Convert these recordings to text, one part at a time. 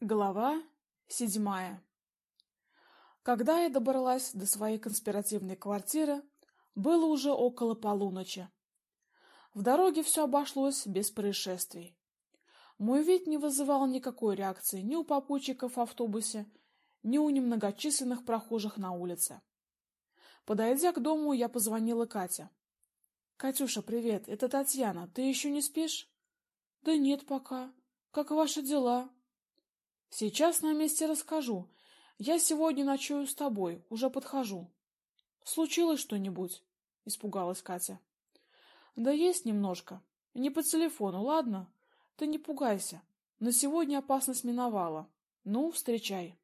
Глава седьмая. Когда я добралась до своей конспиративной квартиры, было уже около полуночи. В дороге все обошлось без происшествий. Мой вид не вызывал никакой реакции ни у попутчиков в автобусе, ни у немногочисленных прохожих на улице. Подойдя к дому, я позвонила Кате. Катюша, привет. Это Татьяна. Ты еще не спишь? Да нет пока. Как ваши дела? Сейчас на месте расскажу. Я сегодня ночую с тобой, уже подхожу. Случилось что-нибудь? испугалась Катя. Да есть немножко. Не по телефону, ладно? Ты не пугайся. На сегодня опасность миновала. Ну, встречай.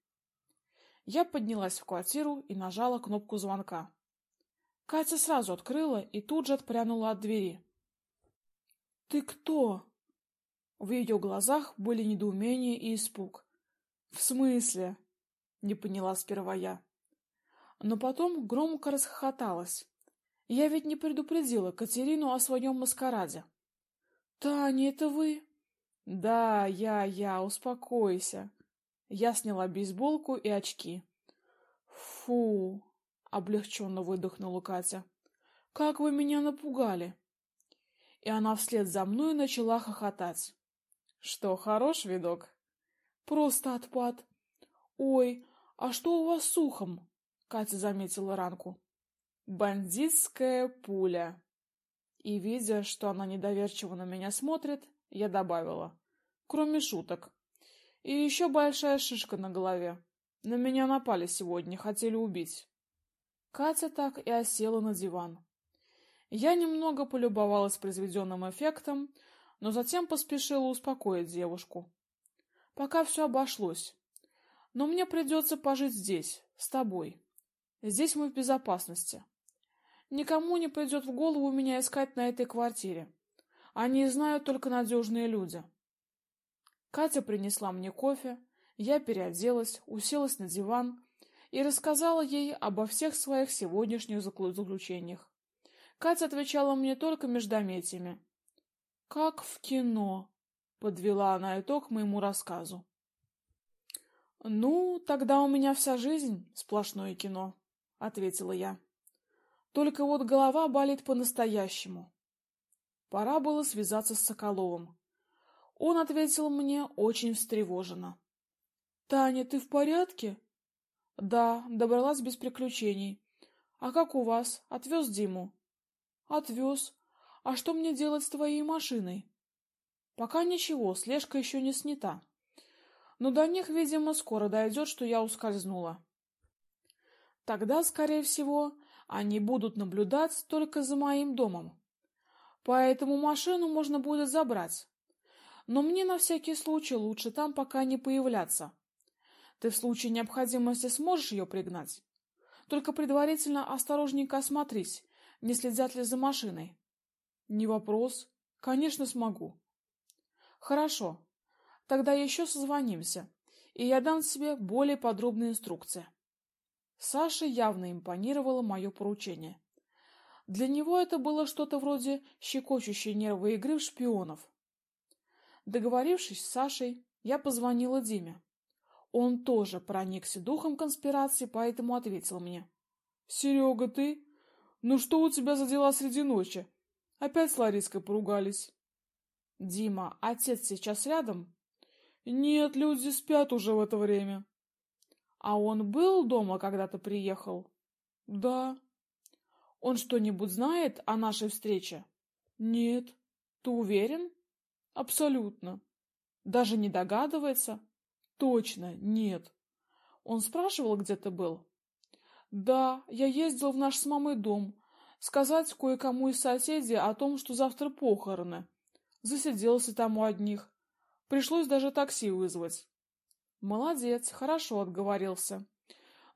Я поднялась в квартиру и нажала кнопку звонка. Катя сразу открыла и тут же отпрянула от двери. Ты кто? В ее глазах были недоумение и испуг. В смысле? Не поняла сперва я. Но потом громко расхохоталась. Я ведь не предупредила Катерину о своем маскараде. Таня, это вы? Да, я, я, успокойся. Я сняла бейсболку и очки. Фу, облегченно выдохнула Катя. Как вы меня напугали. И она вслед за мной начала хохотать. Что, хорош видок? Просто отпад. Ой, а что у вас с ухом? Катя заметила ранку. Бандитская пуля. И видя, что она недоверчиво на меня смотрит, я добавила: кроме шуток. И еще большая шишка на голове. На меня напали сегодня, хотели убить. Катя так и осела на диван. Я немного полюбовалась произведенным эффектом, но затем поспешила успокоить девушку пока все обошлось. Но мне придется пожить здесь, с тобой. Здесь мы в безопасности. Никому не придет в голову меня искать на этой квартире. Они знают только надежные люди. Катя принесла мне кофе, я переоделась, уселась на диван и рассказала ей обо всех своих сегодняшних заключениях. Катя отвечала мне только междометиями. Как в кино, подвела она итог моему рассказу. Ну, тогда у меня вся жизнь сплошное кино, ответила я. Только вот голова болит по-настоящему. Пора было связаться с Соколовым. Он ответил мне очень встревоженно. Таня, ты в порядке? Да, добралась без приключений. А как у вас? Отвез Диму? Отвез. А что мне делать с твоей машиной? Пока ничего, слежка еще не снята. Но до них, видимо, скоро дойдет, что я ускользнула. Тогда, скорее всего, они будут наблюдать только за моим домом. Поэтому машину можно будет забрать. Но мне на всякий случай лучше там пока не появляться. Ты в случае необходимости сможешь ее пригнать? Только предварительно осторожненько осмотрись, не следят ли за машиной. Не вопрос. Конечно, смогу. Хорошо. Тогда еще созвонимся, и я дам тебе более подробные инструкции. Саше явно импонировало мое поручение. Для него это было что-то вроде щекочущей нервы игры в шпионов. Договорившись с Сашей, я позвонила Диме. Он тоже проникся духом конспирации, поэтому ответил мне: «Серега, ты? Ну что у тебя за дела среди ночи? Опять с Лариской поругались?» Дима, отец сейчас рядом? Нет, люди спят уже в это время. А он был дома, когда ты приехал? Да. Он что-нибудь знает о нашей встрече? Нет. Ты уверен? Абсолютно. Даже не догадывается? Точно, нет. Он спрашивал, где ты был? Да, я ездил в наш с мамой дом, сказать кое-кому из соседей о том, что завтра похороны. Засиделся там у одних. Пришлось даже такси вызвать. Молодец, хорошо отговорился.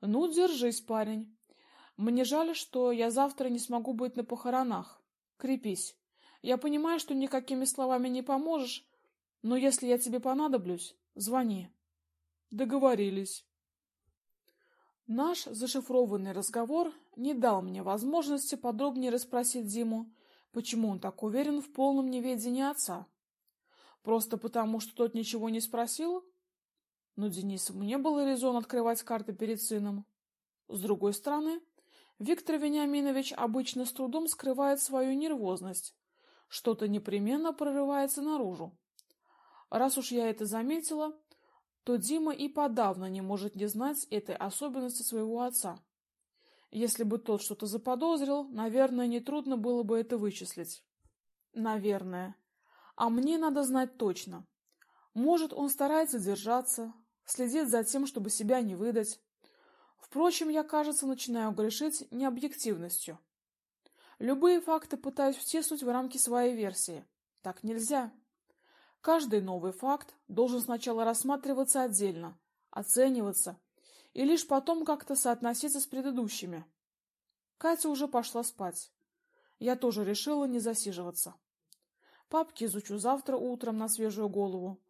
Ну, держись, парень. Мне жаль, что я завтра не смогу быть на похоронах. Крепись. Я понимаю, что никакими словами не поможешь, но если я тебе понадоблюсь, звони. Договорились. Наш зашифрованный разговор не дал мне возможности подробнее расспросить Диму, Почему он так уверен в полном неведении отца? Просто потому, что тот ничего не спросил? Но Денисову не было резон открывать карты перед сыном. С другой стороны, Виктор Вениаминович обычно с трудом скрывает свою нервозность. Что-то непременно прорывается наружу. Раз уж я это заметила, то Дима и подавно не может не знать этой особенности своего отца. Если бы тот что-то заподозрил, наверное, нетрудно было бы это вычислить. Наверное. А мне надо знать точно. Может, он старается держаться, следит за тем, чтобы себя не выдать. Впрочем, я, кажется, начинаю грешить необъективностью. Любые факты пытаюсь втиснуть в рамки своей версии. Так нельзя. Каждый новый факт должен сначала рассматриваться отдельно, оцениваться и лишь потом как-то соотноситься с предыдущими. Катя уже пошла спать. Я тоже решила не засиживаться. Папки изучу завтра утром на свежую голову,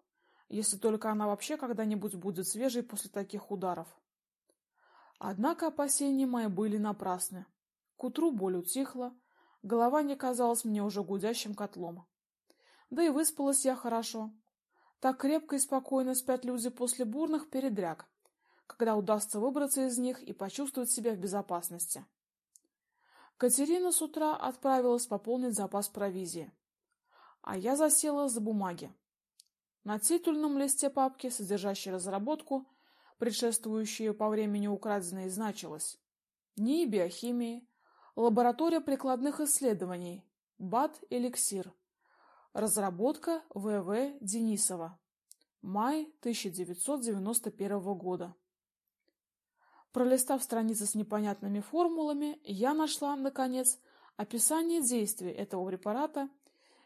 если только она вообще когда-нибудь будет свежей после таких ударов. Однако опасения мои были напрасны. К утру боль утихла, голова не казалась мне уже гудящим котлом. Да и выспалась я хорошо. Так крепко и спокойно спят люди после бурных передряг, когда удастся выбраться из них и почувствовать себя в безопасности. Катерина с утра отправилась пополнить запас провизии, а я засела за бумаги. На титульном листе папки, содержащей разработку, предшествующую по времени украденной, значилось: НИИ биохимии, лаборатория прикладных исследований, БАТ-эликсир. Разработка В.В. Денисова. Май 1991 года. Пролистав страницы с непонятными формулами, я нашла наконец описание действия этого препарата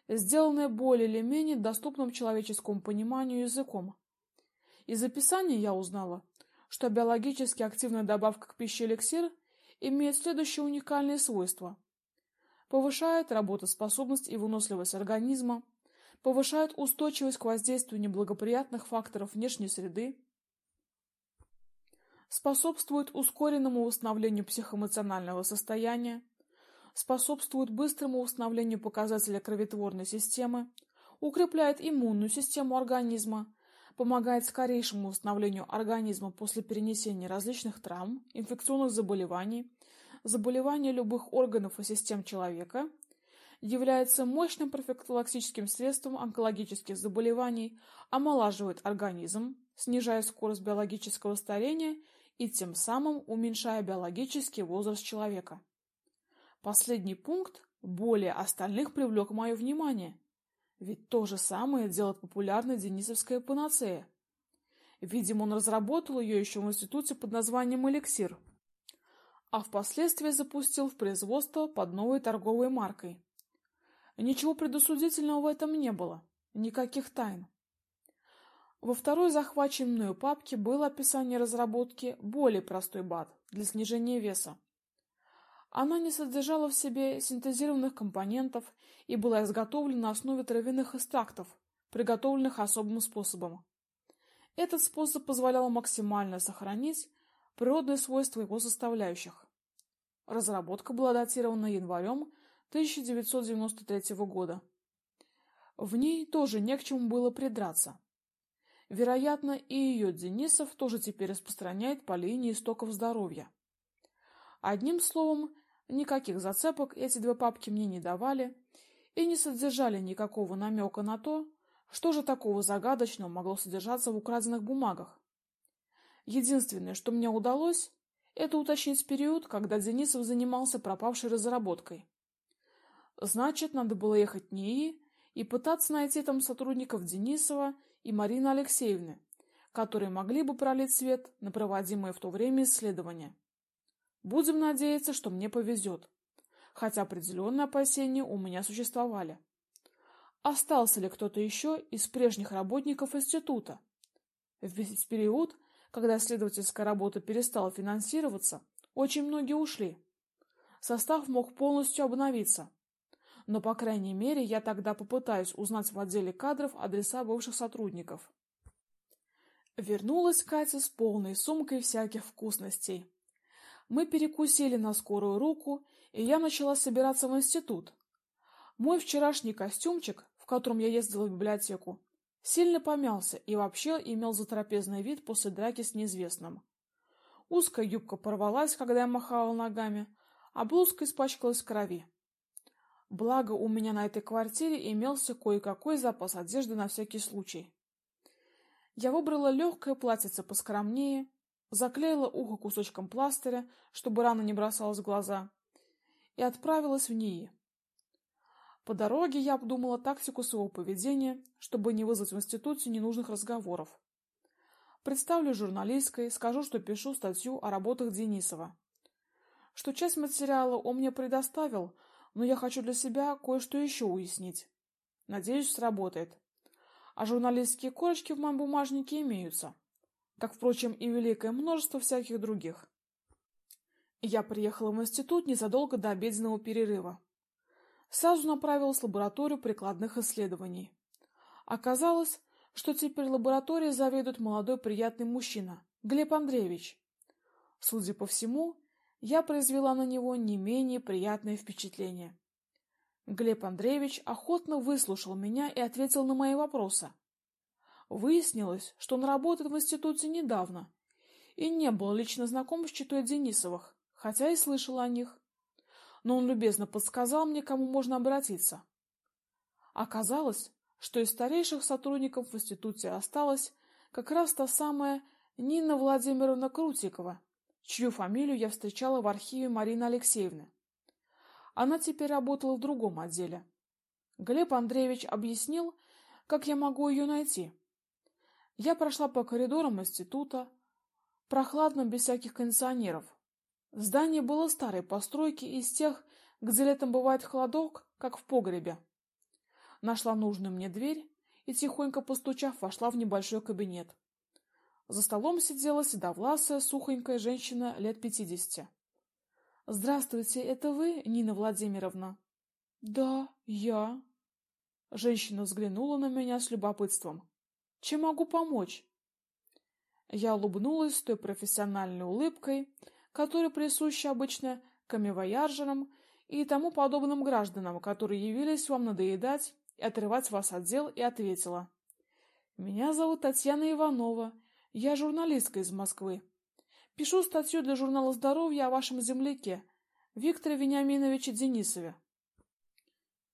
сделанное более или менее доступным человеческому пониманию языком. Из описания я узнала, что биологически активная добавка к пище эликсир имеет следующие уникальные свойства: повышает работоспособность и выносливость организма, повышает устойчивость к воздействию неблагоприятных факторов внешней среды, способствует ускоренному восстановлению психоэмоционального состояния, способствует быстрому восстановлению показателя кроветворной системы, укрепляет иммунную систему организма, помогает скорейшему восстановлению организма после перенесения различных травм, инфекционных заболеваний, заболеваний любых органов и систем человека, является мощным профилактическим средством онкологических заболеваний, омолаживает организм, снижая скорость биологического старения и тем самым уменьшая биологический возраст человека. Последний пункт более остальных привлек мое внимание. Ведь то же самое делает популярная денисовская панацея. Видимо, он разработал ее еще в институте под названием «Эликсир», а впоследствии запустил в производство под новой торговой маркой. Ничего предосудительного в этом не было, никаких тайн. Во второй захваченной папке было описание разработки более простой БАД для снижения веса. Она не содержала в себе синтезированных компонентов и была изготовлена на основе травяных экстрактов, приготовленных особым способом. Этот способ позволял максимально сохранить природные свойства его составляющих. Разработка была датирована январем 1993 года. В ней тоже не к чему было придраться. Вероятно, и ее Денисов тоже теперь распространяет по линии истоков здоровья. Одним словом, никаких зацепок эти две папки мне не давали и не содержали никакого намека на то, что же такого загадочного могло содержаться в украденных бумагах. Единственное, что мне удалось, это уточнить период, когда Денисов занимался пропавшей разработкой. Значит, надо было ехать в НИИ и пытаться найти там сотрудников Денисова и Марины Алексеевны, которые могли бы пролить свет на проводимые в то время исследования. Будем надеяться, что мне повезет. Хотя определенные опасения у меня существовали. Остался ли кто-то еще из прежних работников института? В период, когда исследовательская работа перестала финансироваться, очень многие ушли. Состав мог полностью обновиться. Но, по крайней мере, я тогда попытаюсь узнать в отделе кадров адреса бывших сотрудников. Вернулась Катя с полной сумкой всяких вкусностей. Мы перекусили на скорую руку, и я начала собираться в институт. Мой вчерашний костюмчик, в котором я ездила в библиотеку, Сильно помялся и вообще имел затрапезный вид после драки с неизвестным. Узкая юбка порвалась, когда я махала ногами, а блузка испачкалась в крови. Благо, у меня на этой квартире имелся кое-какой запас одежды на всякий случай. Я выбрала легкое платьице поскромнее, заклеила ухо кусочком пластыря, чтобы рана не бросалась в глаза, и отправилась в НИИ. По дороге я обдумала тактику своего поведения, чтобы не вызвать в институте ненужных разговоров. Представлю журналисткой, скажу, что пишу статью о работах Денисова. Что часть материала он мне предоставил, но я хочу для себя кое-что еще уяснить. Надеюсь, сработает. А журналистские корочки в моем бумажнике имеются, как, впрочем, и великое множество всяких других. Я приехала в институт незадолго до обеденного перерыва сразу направилась в лабораторию прикладных исследований. Оказалось, что теперь лабораторией заведует молодой приятный мужчина, Глеб Андреевич. Судя по всему, я произвела на него не менее приятное впечатление. Глеб Андреевич охотно выслушал меня и ответил на мои вопросы. Выяснилось, что он работает в институте недавно и не был лично знаком с читой Денисовых, хотя и слышал о них но он любезно подсказал мне, кому можно обратиться. Оказалось, что из старейших сотрудников в институте осталась как раз та самая Нина Владимировна Крутикова, чью фамилию я встречала в архиве Марины Алексеевны. Она теперь работала в другом отделе. Глеб Андреевич объяснил, как я могу ее найти. Я прошла по коридорам института, прохладным без всяких кондиционеров. Здание было старой постройки, из тех, где летом бывает холодок, как в погребе. Нашла нужную мне дверь и тихонько постучав, вошла в небольшой кабинет. За столом сидела седовласая, сухонькая женщина лет пятидесяти. Здравствуйте, это вы, Нина Владимировна? Да, я. Женщина взглянула на меня с любопытством. Чем могу помочь? Я улыбнулась той профессиональной улыбкой, которая присуща обычно камевояжерам и тому подобным гражданам, которые явились вам надоедать и отрывать вас от дел, и ответила: "Меня зовут Татьяна Иванова, я журналистка из Москвы. Пишу статью для журнала Здоровье о вашем земляке Викторе Вениаминовиче Денисове".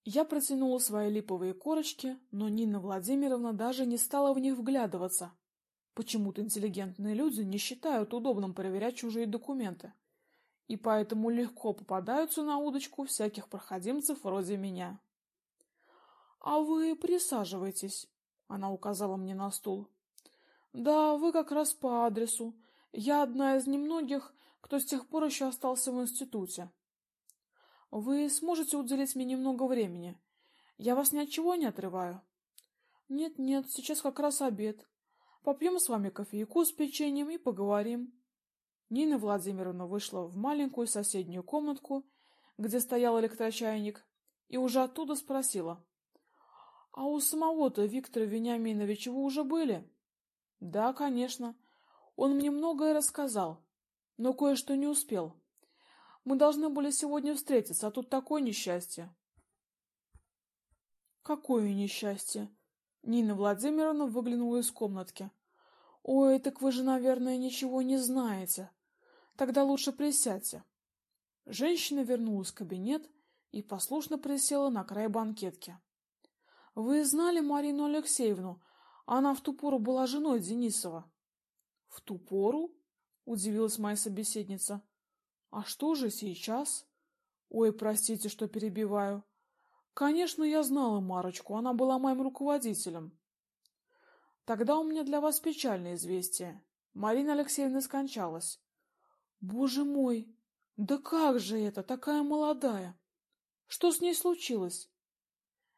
Я протянула свои липовые корочки, но Нина Владимировна даже не стала в них вглядываться. Почему-то интеллигентные люди не считают удобным проверять чужие документы, и поэтому легко попадаются на удочку всяких проходимцев вроде меня. А вы присаживайтесь, она указала мне на стул. Да, вы как раз по адресу. Я одна из немногих, кто с тех пор еще остался в институте. Вы сможете уделить мне немного времени? Я вас ни от чего не отрываю. Нет, нет, сейчас как раз обед. Попьем с вами кофейку с печеньем и поговорим. Нина Владимировна вышла в маленькую соседнюю комнатку, где стоял электрочайник, и уже оттуда спросила: "А у самого-то Виктора Вениаминовича вы уже были?" "Да, конечно. Он мне многое рассказал, но кое-что не успел. Мы должны были сегодня встретиться, а тут такое несчастье". "Какое несчастье?" Нина Владимировна выглянула из комнатки. Ой, так вы же, наверное, ничего не знаете. Тогда лучше присядьте. Женщина вернулась в кабинет и послушно присела на край банкетки. Вы знали Марину Алексеевну? Она в ту пору была женой Денисова. В ту пору? удивилась моя собеседница. А что же сейчас? Ой, простите, что перебиваю. Конечно, я знала Марочку, она была моим руководителем. Тогда у меня для вас печальное известие. Марина Алексеевна скончалась. Боже мой, да как же это, такая молодая? Что с ней случилось?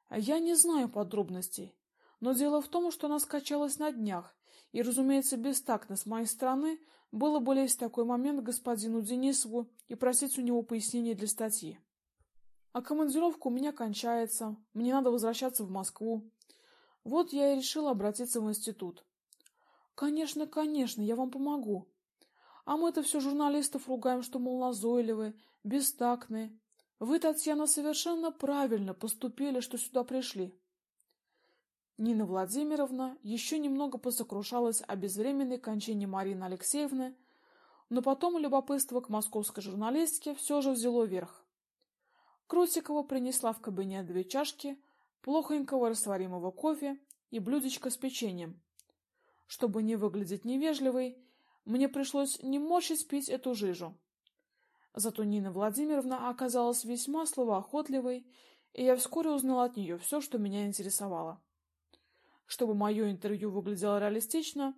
Я не знаю подробностей, но дело в том, что она скончалась на днях, и, разумеется, бестактно с моей стороны было бы лезть в такой момент господину Денисову и просить у него пояснения для статьи. А командировка у меня кончается, мне надо возвращаться в Москву. Вот я и решила обратиться в институт. Конечно, конечно, я вам помогу. А мы-то все журналистов ругаем, что мол назойливые, бестактные. Вы, Татьяна, совершенно правильно поступили, что сюда пришли. Нина Владимировна еще немного посокрушалась о безвременной кончине Марины Алексеевны, но потом любопытство к московской журналистке все же взяло верх. Крутикова принесла в кабинет две чашки плохонького растворимого кофе и блюдечко с печеньем. Чтобы не выглядеть невежливой, мне пришлось не морщить пить эту жижу. Зато Нина Владимировна оказалась весьма словоохотливой, и я вскоре узнала от нее все, что меня интересовало. Чтобы мое интервью выглядело реалистично,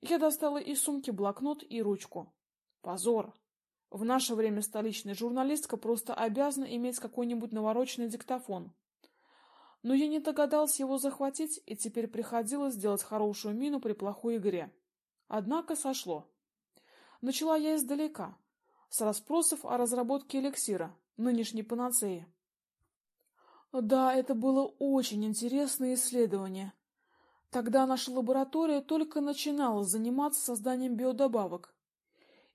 я достала из сумки блокнот и ручку. Позор. В наше время столичная журналистка просто обязана иметь какой-нибудь навороченный диктофон. Но я не догадался его захватить, и теперь приходилось делать хорошую мину при плохой игре. Однако сошло. Начала я издалека, с расспросов о разработке эликсира, нынешней панацеи. Да, это было очень интересное исследование. Тогда наша лаборатория только начинала заниматься созданием биодобавок.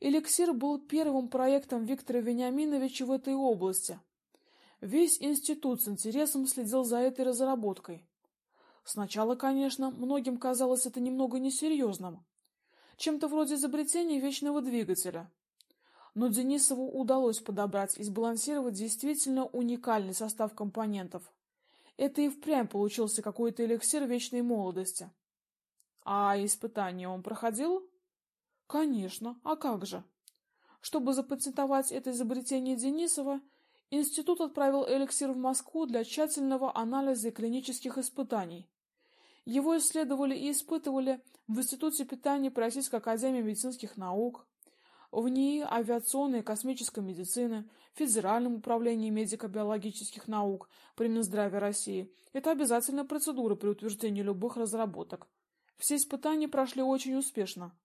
Эликсир был первым проектом Виктора Вениаминовича в этой области. Весь институт с интересом следил за этой разработкой. Сначала, конечно, многим казалось это немного несерьезным, чем-то вроде изобретения вечного двигателя. Но Денисову удалось подобрать и сбалансировать действительно уникальный состав компонентов. Это и впрямь получился какой-то эликсир вечной молодости. А испытания он проходил? Конечно, а как же? Чтобы запатентовать это изобретение Денисова, институт отправил эликсир в Москву для тщательного анализа и клинических испытаний. Его исследовали и испытывали в Институте питания при Российской академии медицинских наук, в НИИ авиационной и космической медицины, Федеральном управлении медико-биологических наук при Минздраве России. Это обязательная процедура при утверждении любых разработок. Все испытания прошли очень успешно.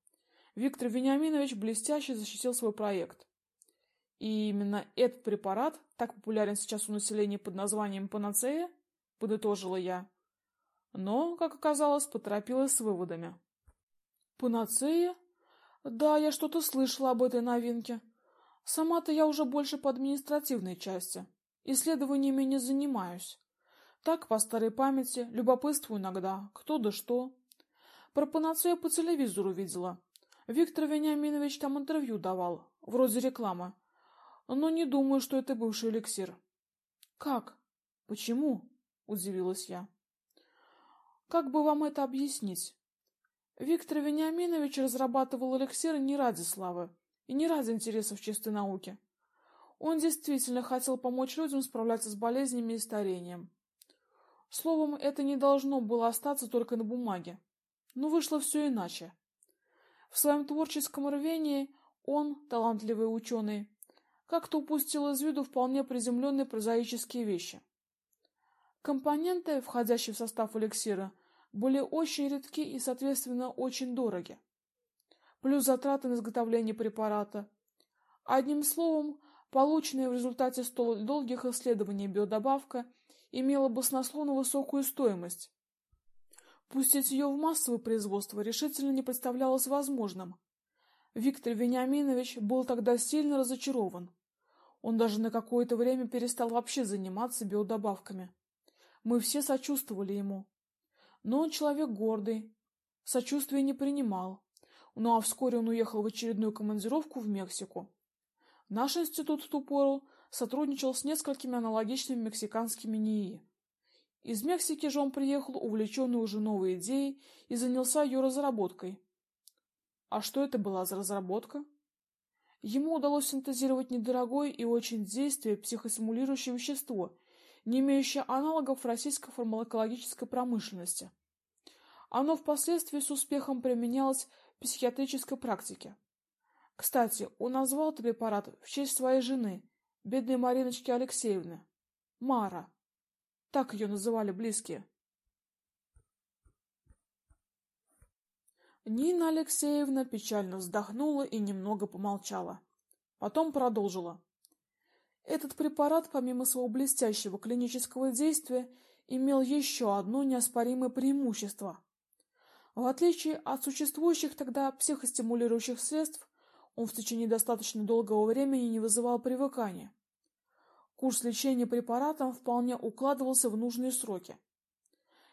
Виктор Вениаминович блестяще защитил свой проект. И именно этот препарат так популярен сейчас у населения под названием панацея, подытожила я. Но, как оказалось, поторопилась с выводами. Панацея да, я что-то слышала об этой новинке. Сама-то я уже больше по административной части. Исследованиями не занимаюсь. Так, по старой памяти, любопытствую иногда, кто да что. Про панацею по телевизору видела. Виктор Вениаминович там интервью давал, вроде рекламы. Но не думаю, что это бывший эликсир. Как? Почему? удивилась я. Как бы вам это объяснить? Виктор Вениаминович разрабатывал эликсиры не ради славы и не ради интересов чистой науки. Он действительно хотел помочь людям справляться с болезнями и старением. Словом, это не должно было остаться только на бумаге. Но вышло все иначе. В своем творческом рвении он, талантливый ученый, как-то упустил из виду вполне приземленные прозаические вещи. Компоненты, входящие в состав эликсира, были очень редки и, соответственно, очень дороги. Плюс затраты на изготовление препарата. Одним словом, полученная в результате столь долгих исследований биодобавка имела баснословно высокую стоимость. Пустить ее в массовое производство решительно не представлялось возможным. Виктор Вениаминович был тогда сильно разочарован. Он даже на какое-то время перестал вообще заниматься биодобавками. Мы все сочувствовали ему. Но он человек гордый, сочувствия не принимал. Ну а вскоре он уехал в очередную командировку в Мексику. Наш институт в ту пору сотрудничал с несколькими аналогичными мексиканскими НИИ. Из Мексики же он приехал увлеченный уже новой идеей и занялся ее разработкой. А что это была за разработка? Ему удалось синтезировать недорогое и очень действие психостимулирующее вещество, не имеющее аналогов в российской фармакологической промышленности. Оно впоследствии с успехом применялось в психиатрической практике. Кстати, он назвал этот препарат в честь своей жены, бедной Мариночки Алексеевны, Мара. Так ее называли близкие. Нина Алексеевна печально вздохнула и немного помолчала. Потом продолжила. Этот препарат, помимо своего блестящего клинического действия, имел еще одно неоспоримое преимущество. В отличие от существующих тогда психостимулирующих средств, он в течение достаточно долгого времени не вызывал привыкания. Курс лечения препаратом вполне укладывался в нужные сроки.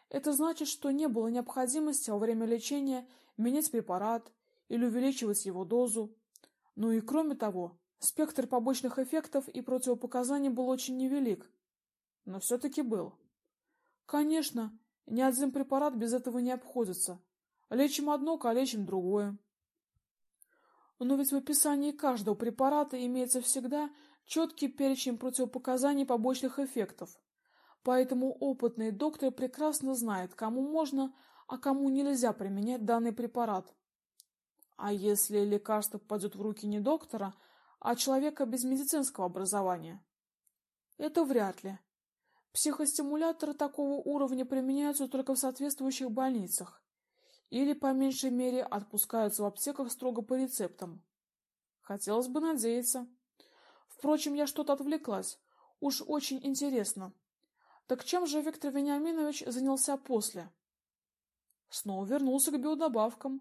Это значит, что не было необходимости во время лечения менять препарат или увеличивать его дозу. Ну и кроме того, спектр побочных эффектов и противопоказаний был очень невелик, но все таки был. Конечно, ни один препарат без этого не обходится. Лечим одно, калечим другое. Но ведь в описании каждого препарата имеется всегда четкий перечень противопоказаний побочных эффектов. Поэтому опытный доктор прекрасно знает, кому можно, а кому нельзя применять данный препарат. А если лекарство попадет в руки не доктора, а человека без медицинского образования? Это вряд ли. Психостимуляторы такого уровня применяются только в соответствующих больницах или по меньшей мере отпускаются в аптеках строго по рецептам. Хотелось бы надеяться. Впрочем, я что-то отвлеклась. Уж очень интересно. Так чем же Виктор Вениаминович занялся после? Снова вернулся к биодобавкам,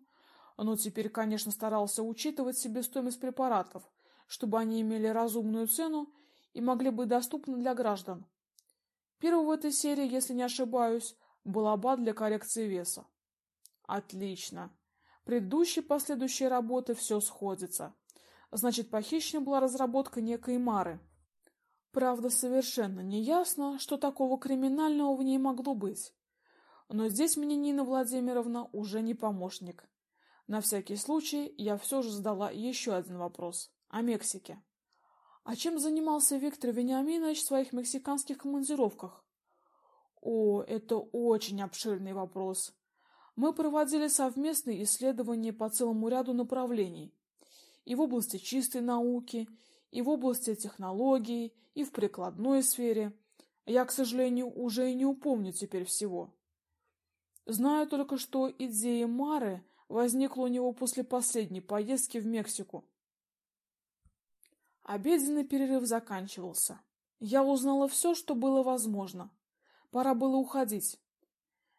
но теперь, конечно, старался учитывать себестоимость препаратов, чтобы они имели разумную цену и могли быть доступны для граждан. Первый в этой серии, если не ошибаюсь, был абат для коррекции веса. Отлично. Предыдущие последующие работы все сходится. Значит, похищена была разработка некой Мары. Правда, совершенно неясно, что такого криминального в ней могло быть. Но здесь мне Нина Владимировна уже не помощник. На всякий случай я все же задала еще один вопрос о Мексике. А чем занимался Виктор Вениаминович в своих мексиканских командировках? О, это очень обширный вопрос. Мы проводили совместные исследования по целому ряду направлений. И в области чистой науки, и в области технологий, и в прикладной сфере. Я, к сожалению, уже и не упомню теперь всего. Знаю только, что идея Мары возникла у него после последней поездки в Мексику. Обеденный перерыв заканчивался. Я узнала все, что было возможно. Пора было уходить.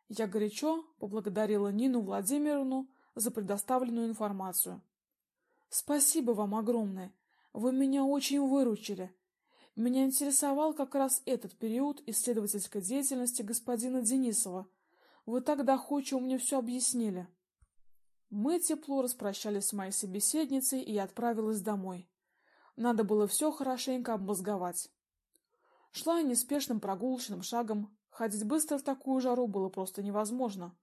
Я горячо поблагодарила Нину Владимировну за предоставленную информацию. Спасибо вам огромное. Вы меня очень выручили. Меня интересовал как раз этот период исследовательской деятельности господина Денисова. Вы так доходчиво мне все объяснили. Мы тепло распрощались с моей собеседницей, и отправилась домой. Надо было все хорошенько обмозговать. Шла я неспешным прогулочным шагом, ходить быстро в такую жару было просто невозможно,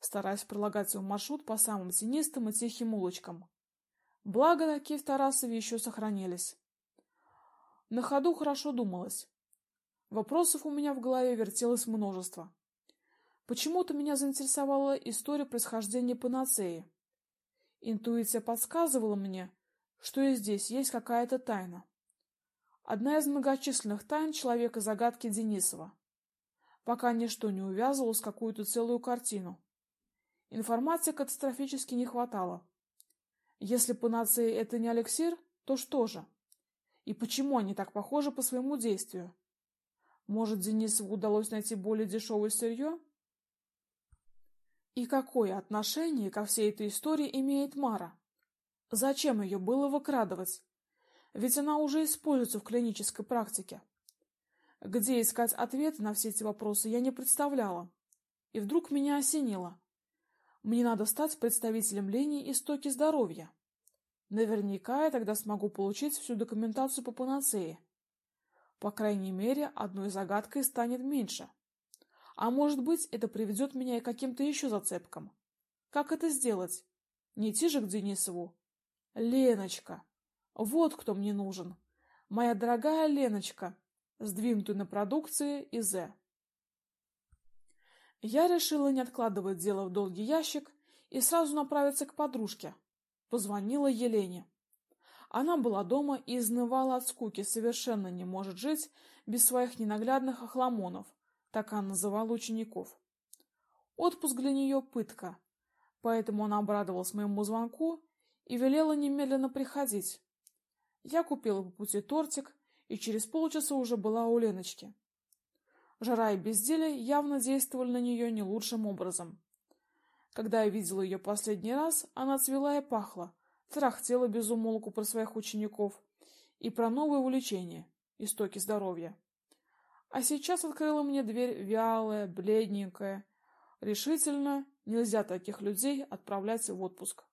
стараясь пролагать свой маршрут по самым тенистым и тихим улочкам. Благо, такие в Тарасове еще сохранились. На ходу хорошо думалось. Вопросов у меня в голове вертелось множество. Почему-то меня заинтересовала история происхождения панацеи. Интуиция подсказывала мне, что и здесь есть какая-то тайна. Одна из многочисленных тайн человека-загадки Денисова. Пока ничто не увязывалось в какую-то целую картину. Информации катастрофически не хватало. Если панацея это не эликсир, то что же? И почему они так похожи по своему действию? Может, Денисову удалось найти более дешевое сырье? И какое отношение ко всей этой истории имеет Мара? Зачем ее было выкрадывать? Ведь она уже используется в клинической практике. Где искать ответы на все эти вопросы, я не представляла. И вдруг меня осенило. Мне надо стать представителем линии истоки здоровья. Наверняка я тогда смогу получить всю документацию по панацее. По крайней мере, одной загадкой станет меньше. А может быть, это приведет меня и к каким-то еще зацепкам. Как это сделать? Не идти же к Денисову. Леночка. Вот кто мне нужен. Моя дорогая Леночка, сдвинутая на продукции из Э. Я решила не откладывать дело в долгий ящик и сразу направиться к подружке. Позвонила Елене. Она была дома и изнывала от скуки, совершенно не может жить без своих ненаглядных охламонов, так она называла учеников. Отпуск для нее пытка, поэтому она обрадовалась моему звонку и велела немедленно приходить. Я купила по пути тортик и через полчаса уже была у Леночки. Жара и безделье явно действовали на нее не лучшим образом. Когда я видела ее последний раз, она цвела и пахла, трахтела без умолку про своих учеников и про новое увлечение истоки здоровья. А сейчас открыла мне дверь вялая, бледненькая, Решительно нельзя таких людей отправлять в отпуск.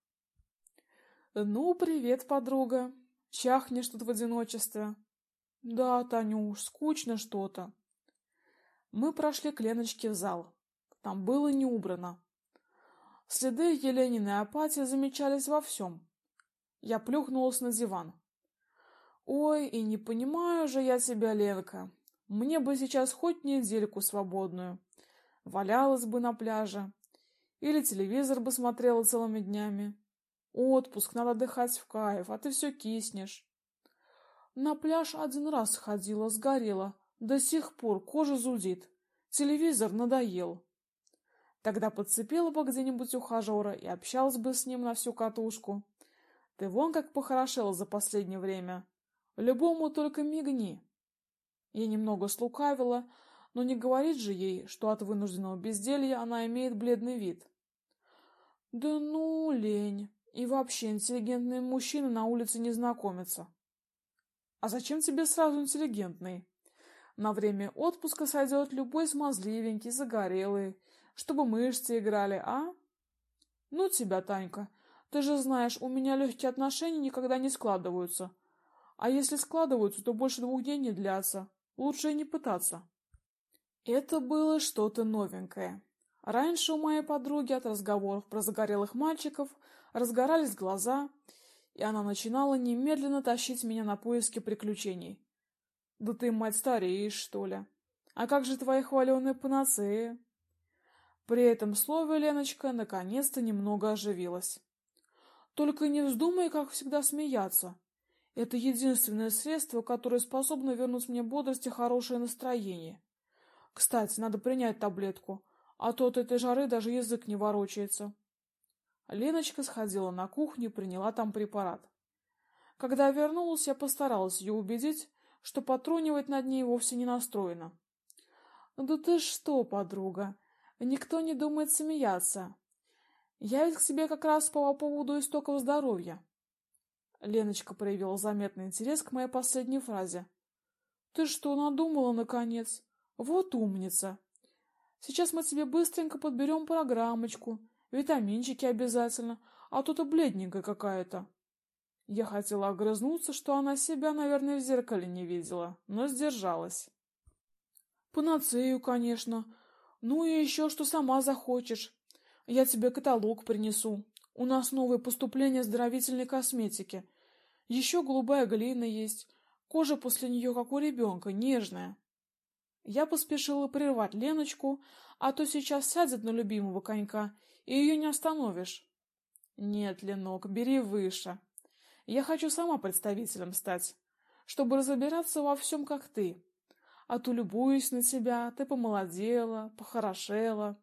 Ну, привет, подруга. Чахнешь тут в одиночестве. Да, Танюш, скучно что-то. Мы прошли к Леночке в зал. Там было не убрано. Следы Елениной апатии замечались во всем. Я плюхнулась на диван. Ой, и не понимаю же я тебя, Ленка. Мне бы сейчас хоть недельку свободную. Валялась бы на пляже. Или телевизор бы смотрела целыми днями. Отпуск, надо отдыхать в кайф, а ты все киснешь. На пляж один раз ходила, сгорела. До сих пор кожа зудит. Телевизор надоел. Тогда подцепила бы где-нибудь ухажера и общалась бы с ним на всю катушку. Ты вон как похорошела за последнее время. Любому только мигни. Я немного слукавила, но не говорит же ей, что от вынужденного безделья она имеет бледный вид. Да ну, лень. И вообще интеллигентные мужчины на улице не знакомятся. А зачем тебе сразу интеллигентный? На время отпуска сойдет любой смазливенький, загорелый, чтобы мышцы играли, а? Ну тебя, Танька, ты же знаешь, у меня легкие отношения никогда не складываются. А если складываются, то больше двух дней не длятся. Лучше и не пытаться. Это было что-то новенькое. Раньше у моей подруги от разговоров про загорелых мальчиков разгорались глаза, и она начинала немедленно тащить меня на поиски приключений. Да ты, мать, стареешь, что ли? А как же твои хваленые панацеи? При этом слове Леночка наконец-то немного оживилась. Только не вздумай, как всегда, смеяться. Это единственное средство, которое способно вернуть мне бодрость и хорошее настроение. Кстати, надо принять таблетку, а то от этой жары даже язык не ворочается. Леночка сходила на кухню приняла там препарат. Когда вернулась, я постаралась ее убедить, что потрунивать над ней вовсе не настроена. Да ты что, подруга? Никто не думает смеяться. Я ведь к себе как раз по поводу истоков здоровья. Леночка проявила заметный интерес к моей последней фразе. Ты что надумала наконец? Вот умница. Сейчас мы тебе быстренько подберем программочку, Витаминчики обязательно, а то ты бледненькая какая-то. Я хотела огрызнуться, что она себя, наверное, в зеркале не видела, но сдержалась. Панацею, конечно. Ну и еще что сама захочешь. Я тебе каталог принесу. У нас новые поступления оздоровительной косметики. Еще голубая глина есть. Кожа после нее как у ребенка, нежная. Я поспешила прервать Леночку, а то сейчас сядет на любимого конька и ее не остановишь. Нет, Ленок, бери выше. Я хочу сама представителем стать, чтобы разбираться во всем, как ты. А то любуюсь на тебя, ты помолодела, похорошела.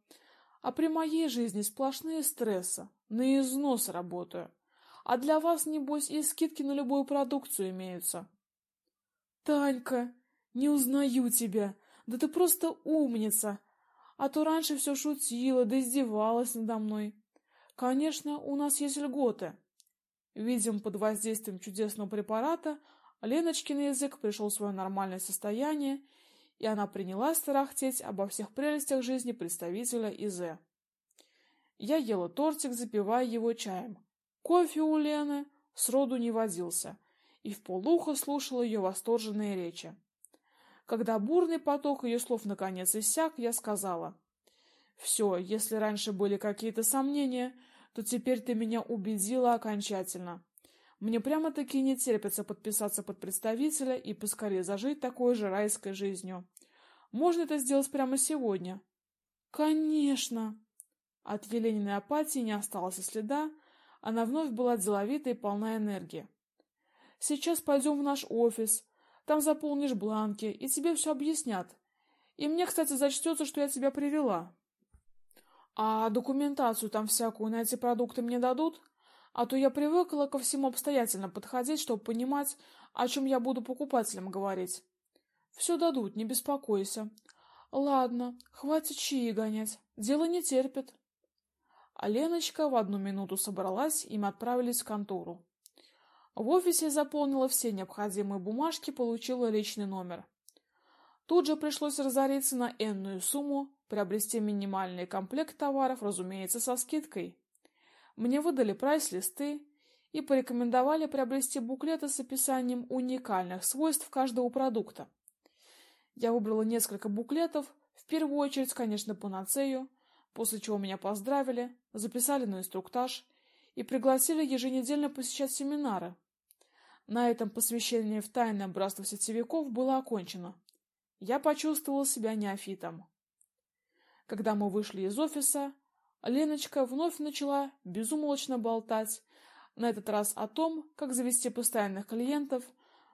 А при моей жизни сплошные стрессы, на износ работаю. А для вас, небось, и скидки на любую продукцию имеются. Танька, не узнаю тебя. Да ты просто умница. А то раньше все шутила, да издевалась надо мной. Конечно, у нас есть льготы. Видим, под воздействием чудесного препарата Леночкин язык пришел в свое нормальное состояние, и она принялась тарахтеть обо всех прелестях жизни представителя ИЗ. Я ела тортик, запивая его чаем. Кофе у Лены сроду не водился, и в полухо слушала ее восторженные речи. Когда бурный поток ее слов наконец иссяк, я сказала: «Все, если раньше были какие-то сомнения, то теперь ты меня убедила окончательно. Мне прямо-таки не терпится подписаться под представителя и поскорее зажить такой же райской жизнью. Можно это сделать прямо сегодня. Конечно. От Елениной апатии не осталось и следа, она вновь была деловитой и полна энергии. Сейчас пойдем в наш офис, там заполнишь бланки, и тебе все объяснят. И мне, кстати, зачтется, что я тебя привела. А документацию там всякую на эти продукты мне дадут? А то я привыкла ко всему обстоятельно подходить, чтобы понимать, о чем я буду покупателям говорить. Все дадут, не беспокойся. Ладно, хватит чаи гонять, дело не терпит. А Леночка в одну минуту собралась, и мы отправились в контору. В офисе заполнила все необходимые бумажки, получила личный номер. Тут же пришлось разориться на энную сумму, приобрести минимальный комплект товаров, разумеется, со скидкой. Мне выдали прайс-листы и порекомендовали приобрести буклеты с описанием уникальных свойств каждого продукта. Я выбрала несколько буклетов, в первую очередь, конечно, панацею, после чего меня поздравили, записали на инструктаж и пригласили еженедельно посещать семинары. На этом посвящение в тайное братство сетевиков было окончено. Я почувствовал себя неофитом. Когда мы вышли из офиса, Леночка вновь начала безумолчно болтать, на этот раз о том, как завести постоянных клиентов,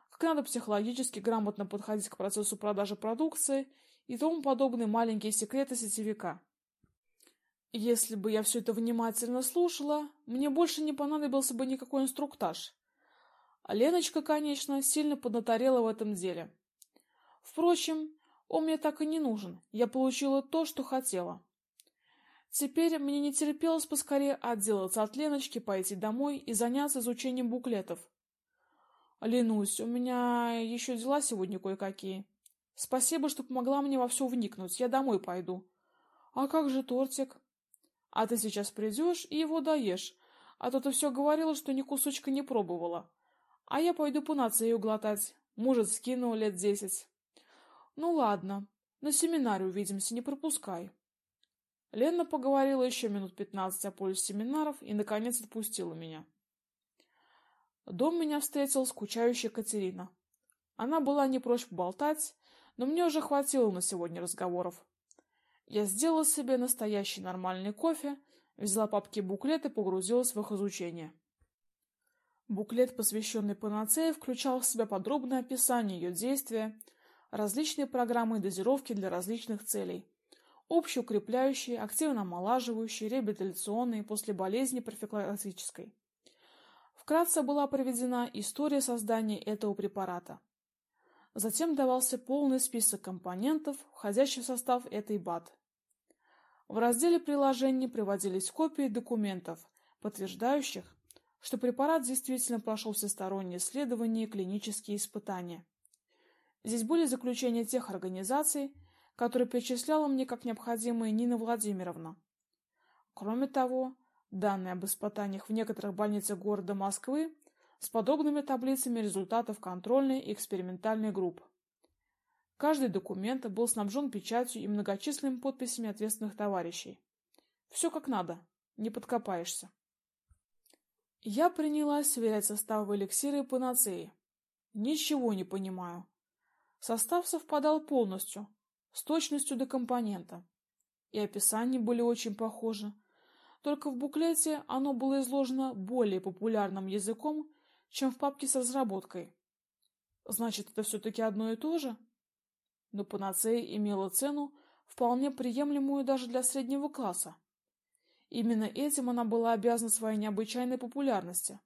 как надо психологически грамотно подходить к процессу продажи продукции и тому подобные маленькие секреты сетевика. Если бы я все это внимательно слушала, мне больше не понадобился бы никакой инструктаж. А Леночка, конечно, сильно поднаторела в этом деле. Впрочем, он мне так и не нужен. Я получила то, что хотела. Теперь мне не терпелось поскорее отделаться от Леночки, пойти домой и заняться изучением буклетов. Ленусь, у меня еще дела сегодня кое-какие. Спасибо, что помогла мне во все вникнуть. Я домой пойду. А как же тортик? А ты сейчас придешь и его доешь, а то ты все говорила, что ни кусочка не пробовала. А я пойду по нацею глотать. Может, скину лет десять. Ну ладно, на семинаре увидимся, не пропускай. Лена поговорила еще минут пятнадцать о пользе семинаров и наконец отпустила меня. Дом меня встретил скучающая Катерина. Она была не прочь поболтать, но мне уже хватило на сегодня разговоров. Я сделала себе настоящий нормальный кофе, взяла папки буклет и погрузилась в их изучение. Буклет, посвященный панацее, включал в себя подробное описание ее действия, различные программы и дозировки для различных целей, общеукрепляющие, активно омолаживающие, реабилитационные, после болезни профилактической. Вкратце была проведена история создания этого препарата. Затем давался полный список компонентов, входящих в состав этой БАД. В разделе приложений приводились копии документов, подтверждающих, что препарат действительно прошел всесторонние исследования и клинические испытания. Здесь были заключения тех организаций, которые перечисляла мне как необходимые Нина Владимировна. Кроме того, данные об испытаниях в некоторых больницах города Москвы с подобными таблицами результатов контрольной и экспериментальной групп. Каждый документ был снабжен печатью и многочисленными подписями ответственных товарищей. Все как надо, не подкопаешься. Я принялась сверять составы эликсира и панацеи. Ничего не понимаю. Состав совпадал полностью, с точностью до компонента. И описания были очень похожи. Только в буклете оно было изложено более популярным языком чем в папке с разработкой. Значит, это все-таки одно и то же? Но панацея имела цену, вполне приемлемую даже для среднего класса. Именно этим она была обязана своей необычайной популярности.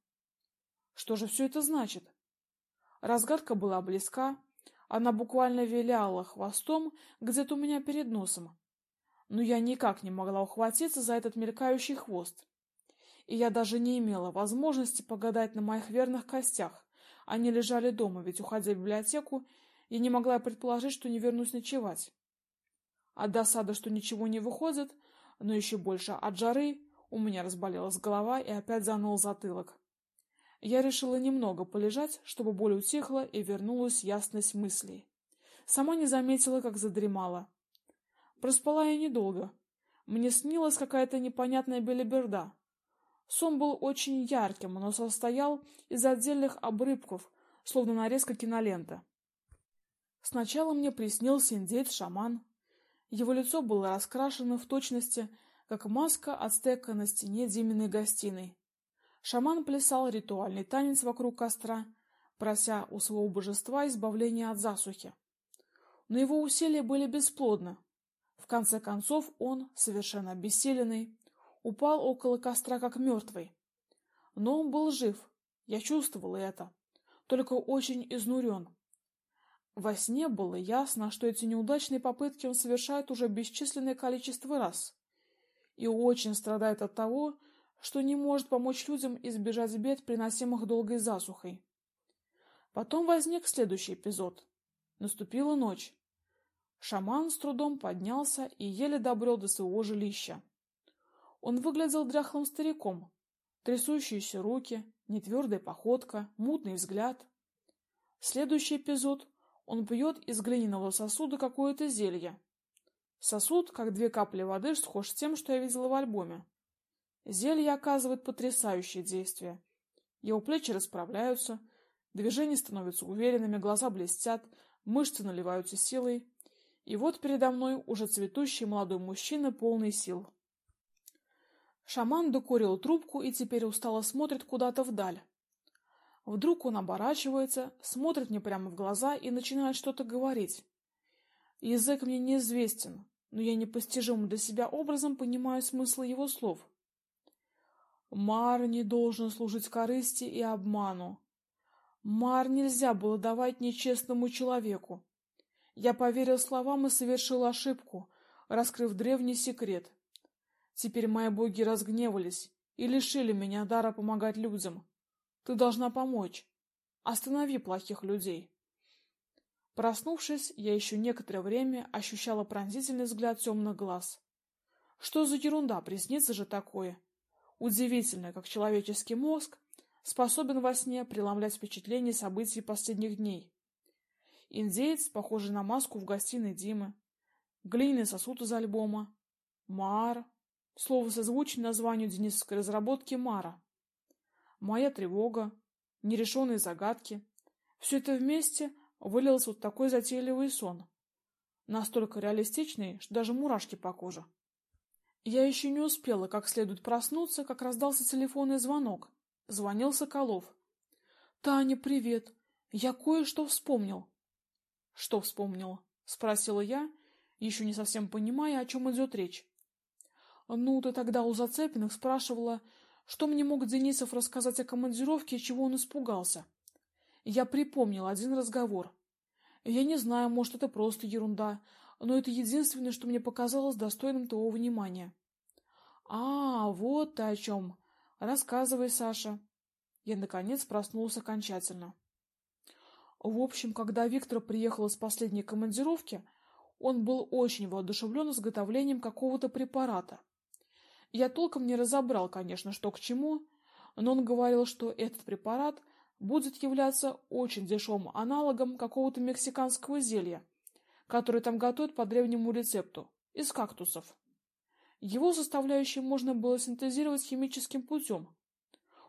Что же все это значит? Разгадка была близка, она буквально виляла хвостом где-то у меня перед носом. Но я никак не могла ухватиться за этот мелькающий хвост и я даже не имела возможности погадать на моих верных костях. Они лежали дома, ведь уходя в библиотеку, я не могла предположить, что не вернусь ночевать. От досады, что ничего не выходит, но еще больше от жары, у меня разболелась голова и опять заныл затылок. Я решила немного полежать, чтобы боль утихла и вернулась ясность мыслей. Сама не заметила, как задремала. Проспала я недолго. Мне снилась какая-то непонятная белиберда. Сон был очень ярким, но состоял из отдельных обрывков, словно нарезка киноленты. Сначала мне приснился индеец-шаман. Его лицо было раскрашено в точности, как маска ацтека на стене Диминой гостиной. Шаман плясал ритуальный танец вокруг костра, прося у своего божества избавления от засухи. Но его усилия были бесплодны. В конце концов он, совершенно обессиленный, упал около костра как мертвый. Но он был жив. Я чувствовала это, только очень изнурен. Во сне было ясно, что эти неудачные попытки он совершает уже бесчисленное количество раз и очень страдает от того, что не может помочь людям избежать бед, приносимых долгой засухой. Потом возник следующий эпизод. Наступила ночь. Шаман с трудом поднялся и еле добрел до своего жилища. Он выглядел дряхлым стариком. Трясущиеся руки, нетвердая походка, мутный взгляд. Следующий эпизод он пьет из глиняного сосуда какое-то зелье. Сосуд, как две капли воды, схож с тем, что я видела в альбоме. Зелье оказывает потрясающее действие. Его плечи расправляются, движения становятся уверенными, глаза блестят, мышцы наливаются силой. И вот передо мной уже цветущий молодой мужчина, полный сил. Шаман докурил трубку и теперь устало смотрит куда-то вдаль. Вдруг он оборачивается, смотрит мне прямо в глаза и начинает что-то говорить. Язык мне неизвестен, но я непостижимым для себя образом понимаю смысл его слов. Мар не должен служить корысти и обману. Мар нельзя было давать нечестному человеку. Я поверил словам и совершил ошибку, раскрыв древний секрет. Теперь мои боги разгневались и лишили меня дара помогать людям. Ты должна помочь. Останови плохих людей. Проснувшись, я еще некоторое время ощущала пронзительный взгляд темных глаз. Что за ерунда, приснится же такое? Удивительно, как человеческий мозг способен во сне преломлять впечатления событий последних дней. Индеец, похожий на маску в гостиной Димы, глиняный сосуд из альбома, Мар, слово созвучно названию денисовской разработки Мара, моя тревога, нерешенные загадки — все это вместе вылилось вот такой затейливый сон, настолько реалистичный, что даже мурашки по коже. Я еще не успела как следует проснуться, как раздался телефонный звонок. Звонил Соколов. «Таня, привет! Я кое-что вспомнил». «Что вспомнил?» — спросила я, еще не совсем понимая, о чем идет речь. «Ну, ты тогда у Зацепиных спрашивала, что мне мог Денисов рассказать о командировке, чего он испугался?» Я припомнил один разговор. Я не знаю, может, это просто ерунда, но это единственное, что мне показалось достойным того внимания. А, вот ты о чем. Рассказывай, Саша. Я наконец проснулся окончательно. В общем, когда Виктор приехал из последней командировки, он был очень воодушевлен изготовлением какого-то препарата. Я толком не разобрал, конечно, что к чему, но он говорил, что этот препарат будет являться очень дешевым аналогом какого-то мексиканского зелья, которое там готовят по древнему рецепту, из кактусов. Его составляющие можно было синтезировать химическим путем.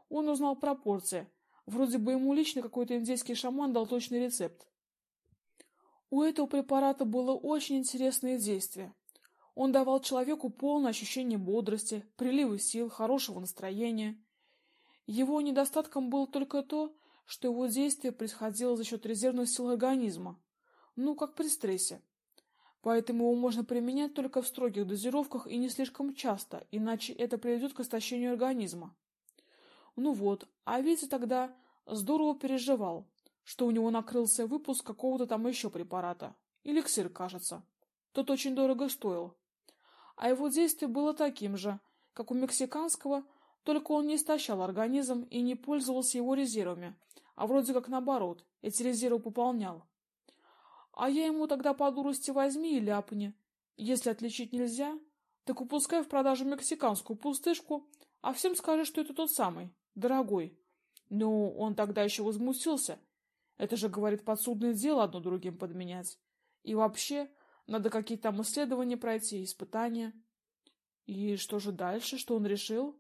Он узнал пропорции. Вроде бы ему лично какой-то индейский шаман дал точный рецепт. У этого препарата было очень интересное действие. Он давал человеку полное ощущение бодрости, приливы сил, хорошего настроения. Его недостатком было только то, что его действие происходило за счет резервных сил организма, ну, как при стрессе. Поэтому его можно применять только в строгих дозировках и не слишком часто, иначе это приведет к истощению организма. Ну вот, а Витя тогда здорово переживал, что у него накрылся выпуск какого-то там еще препарата. Эликсир, кажется. Тот очень дорого стоил. А его действие было таким же, как у мексиканского, только он не истощал организм и не пользовался его резервами, а вроде как наоборот, эти резервы пополнял. А я ему тогда по дурости возьми и ляпни. Если отличить нельзя, так упускай в продажу мексиканскую пустышку, а всем скажи, что это тот самый, дорогой. Ну, он тогда еще возмутился. Это же, говорит, подсудное дело одно другим подменять. И вообще, надо какие-то там исследования пройти, испытания. И что же дальше, что он решил?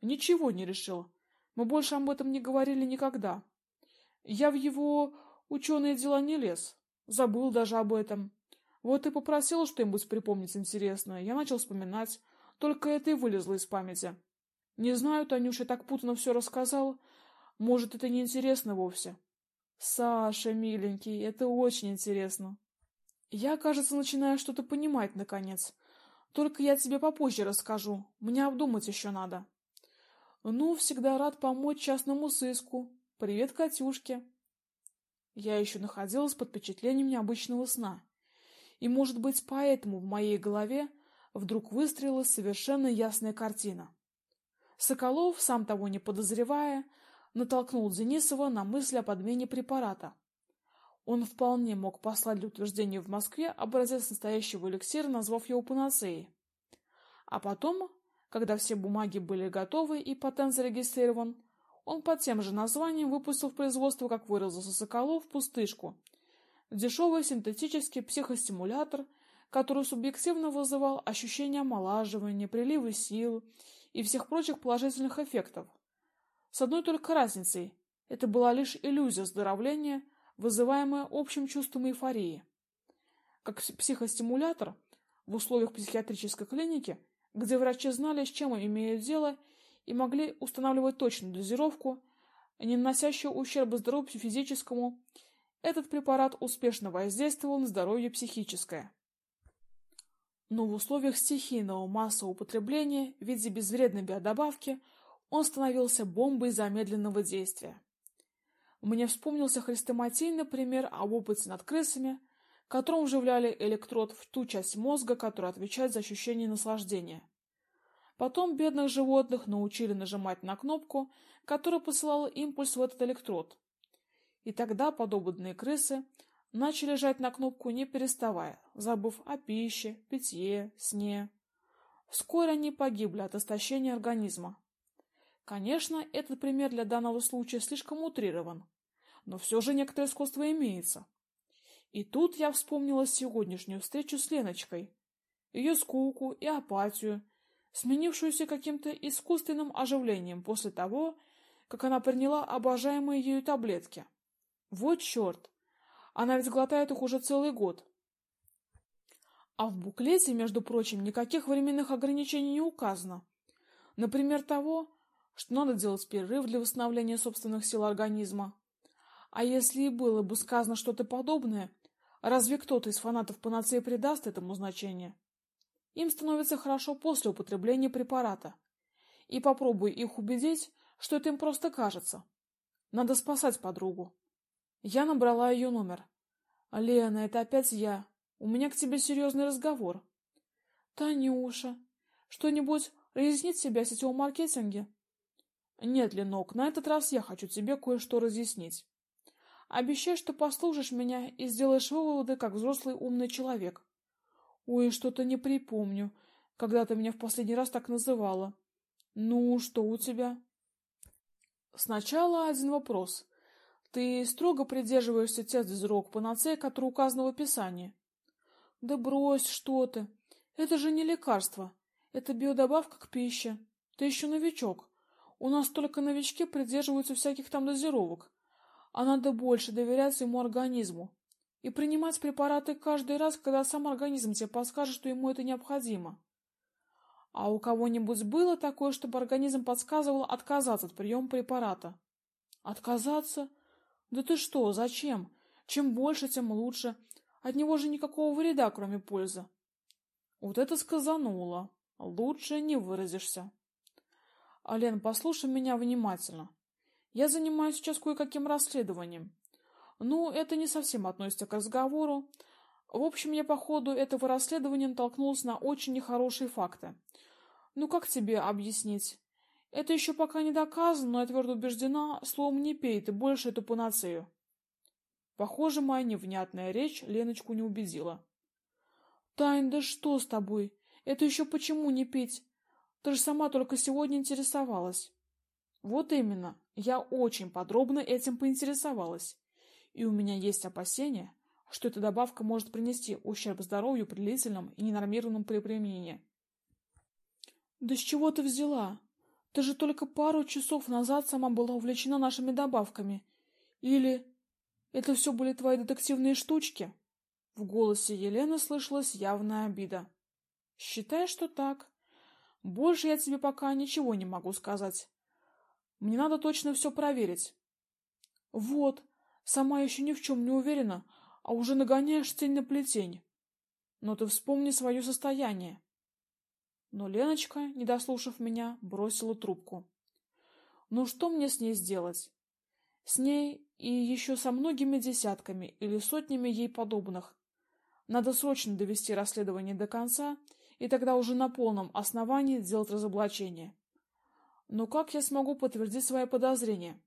Ничего не решил. Мы больше об этом не говорили никогда. Я в его ученые дела не лез. Забыл даже об этом. Вот и попросил что-нибудь припомнить интересное. Я начал вспоминать. Только это и вылезло из памяти. Не знаю, Танюша так путано все рассказал. Может, это не интересно вовсе. Саша, миленький, это очень интересно. Я, кажется, начинаю что-то понимать наконец. Только я тебе попозже расскажу. Мне обдумать еще надо. Ну, всегда рад помочь частному сыску. Привет, Катюшке. Я еще находилась под впечатлением необычного сна. И, может быть, поэтому в моей голове вдруг выстроилась совершенно ясная картина. Соколов, сам того не подозревая, натолкнул Денисова на мысль о подмене препарата. Он вполне мог послать для утверждения в Москве образец настоящего эликсира, назвав его панацеей. А потом, когда все бумаги были готовы и патент зарегистрирован, он под тем же названием выпустил в производство, как выразился Соколов, пустышку. Дешевый синтетический психостимулятор, который субъективно вызывал ощущение омолаживания, прилива сил и всех прочих положительных эффектов. С одной только разницей – это была лишь иллюзия здоровления, вызываемая общим чувством эйфории. Как психостимулятор в условиях психиатрической клиники, где врачи знали, с чем имеют дело и могли устанавливать точную дозировку, не наносящую ущерба здоровью физическому, этот препарат успешно воздействовал на здоровье психическое. Но в условиях стихийного массового употребления в виде безвредной биодобавки он становился бомбой замедленного действия. Мне вспомнился хрестоматийный пример об опыте над крысами, которым вживляли электрод в ту часть мозга, которая отвечает за ощущение наслаждения. Потом бедных животных научили нажимать на кнопку, которая посылала импульс в этот электрод. И тогда подобные крысы начали жать на кнопку не переставая, забыв о пище, питье, сне. Вскоре они погибли от истощения организма. Конечно, этот пример для данного случая слишком утрирован, но все же некоторое сходство имеется. И тут я вспомнила сегодняшнюю встречу с Леночкой, ее скуку и апатию, сменившуюся каким-то искусственным оживлением после того, как она приняла обожаемые ею таблетки. Вот черт! Она ведь глотает их уже целый год. А в буклете, между прочим, никаких временных ограничений не указано. Например, того, что надо делать перерыв для восстановления собственных сил организма. А если и было бы сказано что-то подобное, разве кто-то из фанатов панацеи придаст этому значение? Им становится хорошо после употребления препарата. И попробуй их убедить, что это им просто кажется. Надо спасать подругу. Я набрала ее номер. Лена, это опять я. У меня к тебе серьезный разговор. Танюша, что-нибудь разъяснить себя о сетевом маркетинге? Нет, Ленок, на этот раз я хочу тебе кое-что разъяснить. Обещай, что послушаешь меня и сделаешь выводы, как взрослый умный человек. Ой, что-то не припомню, когда ты меня в последний раз так называла. Ну, что у тебя? Сначала один вопрос. Ты строго придерживаешься тех дозировок панацеи, которые указаны в описании? Да брось, что ты. Это же не лекарство. Это биодобавка к пище. Ты еще новичок. У нас только новички придерживаются всяких там дозировок. А надо больше доверять своему организму и принимать препараты каждый раз, когда сам организм тебе подскажет, что ему это необходимо. А у кого-нибудь было такое, чтобы организм подсказывал отказаться от приема препарата? Отказаться? Да ты что, зачем? Чем больше, тем лучше. От него же никакого вреда, кроме пользы. Вот это сказануло. Лучше не выразишься. Ален, послушай меня внимательно. Я занимаюсь сейчас кое-каким расследованием. Ну, это не совсем относится к разговору. В общем, я по ходу этого расследования натолкнулась на очень нехорошие факты. Ну, как тебе объяснить? Это еще пока не доказано, но я твердо убеждена, словом не пей ты больше эту панацею. Похоже, моя невнятная речь Леночку не убедила. Тань, да что с тобой? Это еще почему не пить? Ты же сама только сегодня интересовалась. Вот именно, я очень подробно этим поинтересовалась и у меня есть опасения, что эта добавка может принести ущерб здоровью при длительном и ненормированном применении. Да с чего ты взяла? Ты же только пару часов назад сама была увлечена нашими добавками. Или это все были твои детективные штучки? В голосе Елены слышалась явная обида. Считай, что так. Больше я тебе пока ничего не могу сказать. Мне надо точно все проверить. Вот, Сама еще ни в чем не уверена, а уже нагоняешь тень на плетень. Но ты вспомни свое состояние. Но Леночка, не дослушав меня, бросила трубку. Ну что мне с ней сделать? С ней и еще со многими десятками или сотнями ей подобных. Надо срочно довести расследование до конца, и тогда уже на полном основании сделать разоблачение. Но как я смогу подтвердить свои подозрения?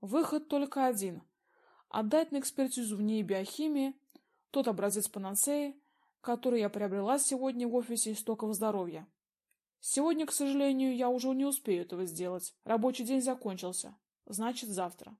Выход только один отдать на экспертизу в ней биохимии тот образец панацеи, который я приобрела сегодня в офисе истоков здоровья. Сегодня, к сожалению, я уже не успею этого сделать. Рабочий день закончился. Значит, завтра.